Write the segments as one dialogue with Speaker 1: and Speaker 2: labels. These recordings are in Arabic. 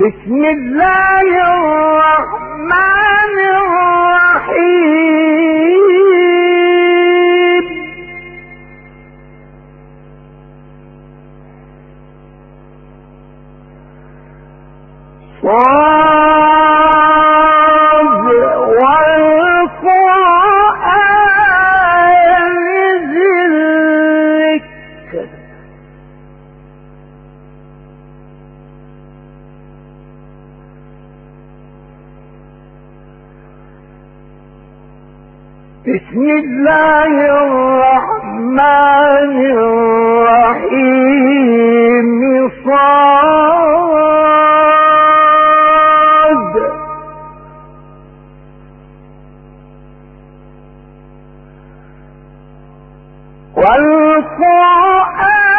Speaker 1: بسم الله الرحمن الرحيم. صاد والقرآن بسم الله الرحمن الرحيم. صاد. والقرآن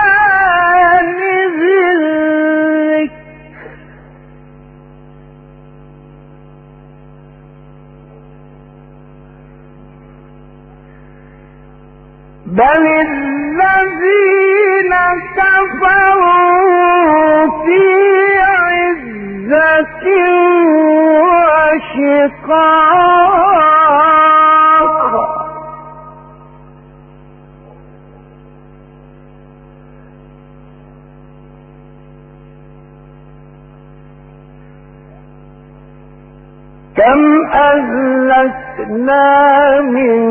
Speaker 1: بل الذين كفروا في عزة وشقاق. كم أهلكنا من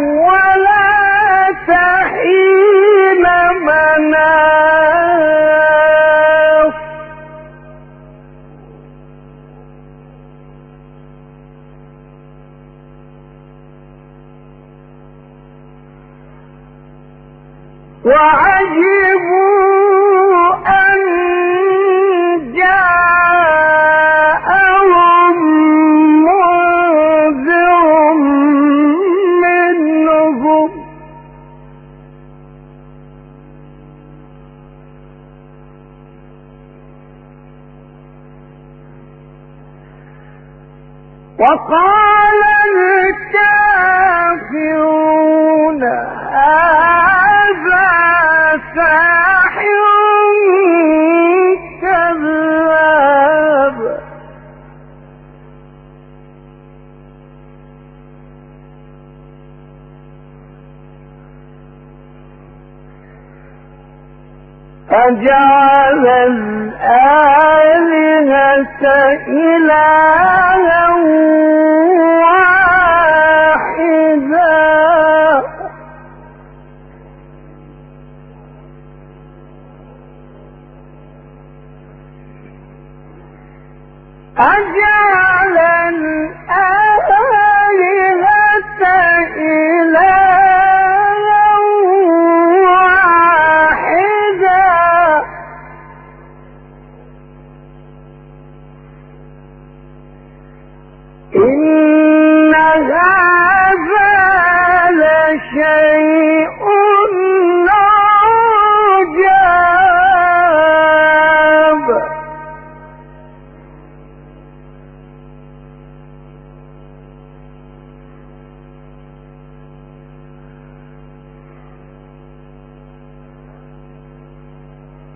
Speaker 1: وعجبوا أن جاءهم منذر منهم. وقال الكافرون هذا فجعل الآلهة إلها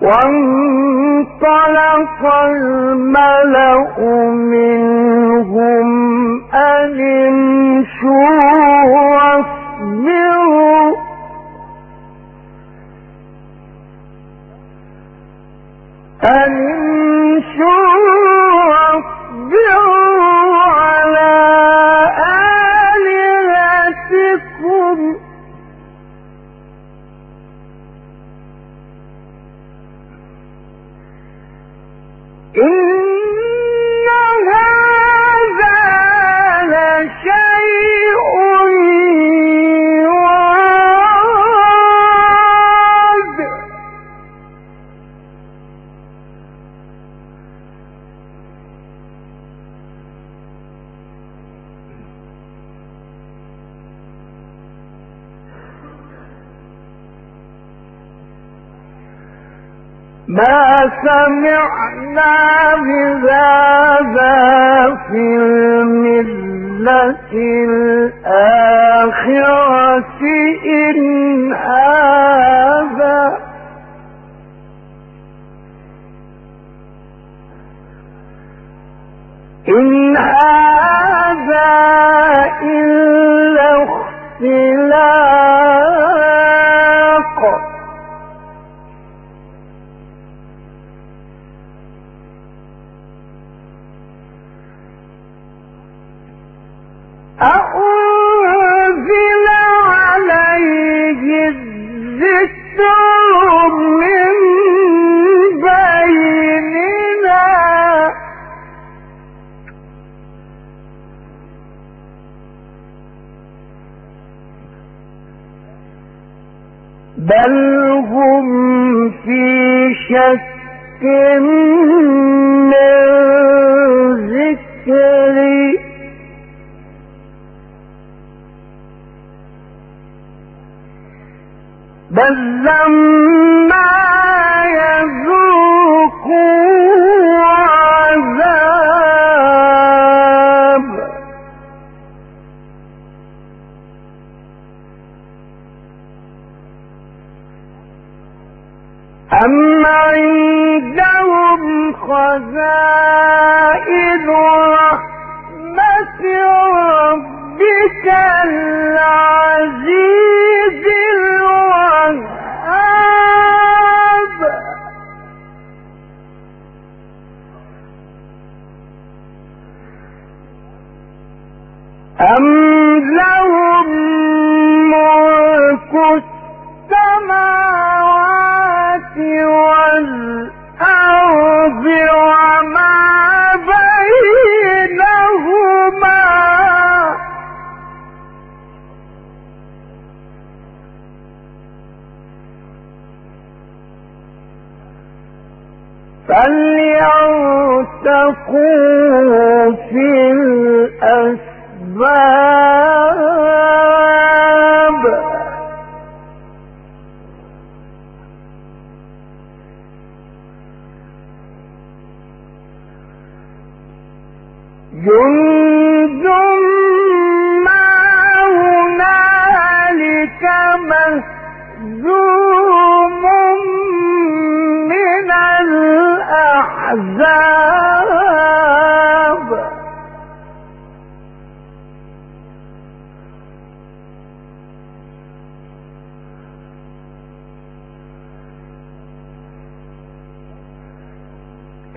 Speaker 1: وانطلق الملأ منهم أن امشوا واصبروا. سمعنا بهذا في الملة الآخرة. عليه الذكر من بيننا. بل هم في شك بل فليرتقوا في الأسباب جند الأحزاب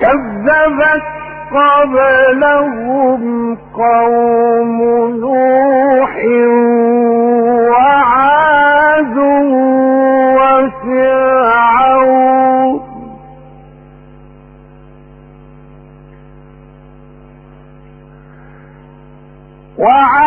Speaker 1: كذبت قبلهم قوم نوح وعاد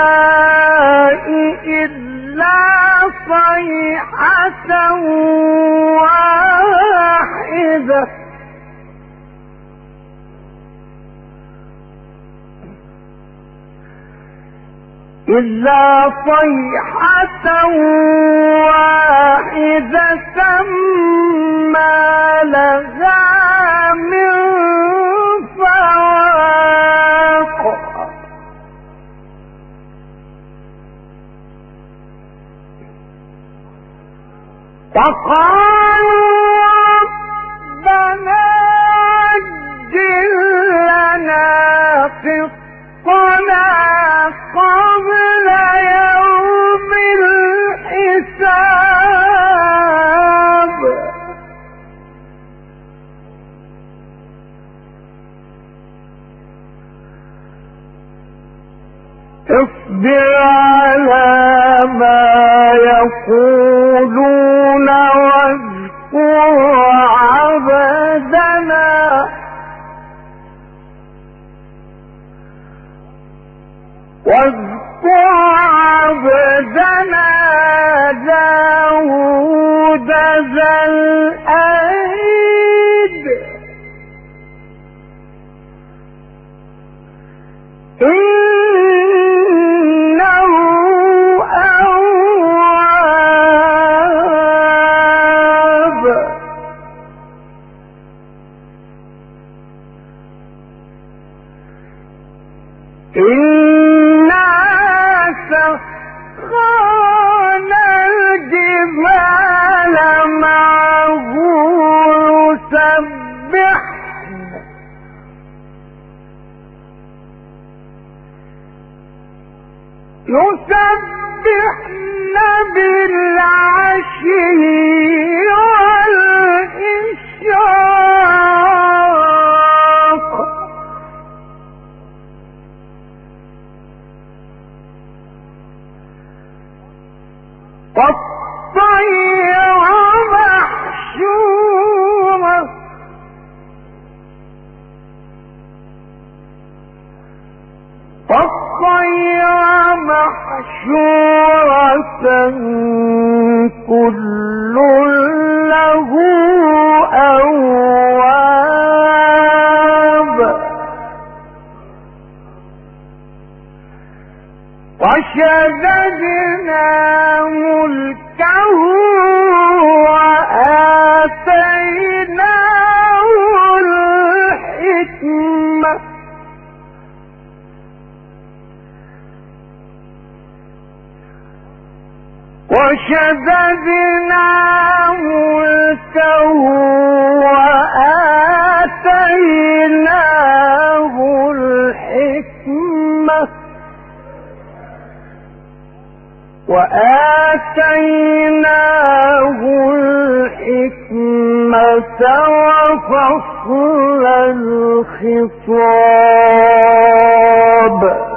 Speaker 1: إلا صيحة واحدة ما لها من فواق وقالوا ربنا عجل لنا قسطنا اصبر على ما يقولون واذكر عبدنا واذكر عبدنا يسبحن بالعشي والإشراق محشورة كل له أواب وشددنا ملكه وشددنا ملكه وآتيناه الحكمة وآتيناه الحكمة وفصل الخطاب.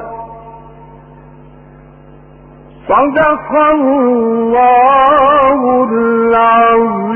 Speaker 1: صدق الله العظيم.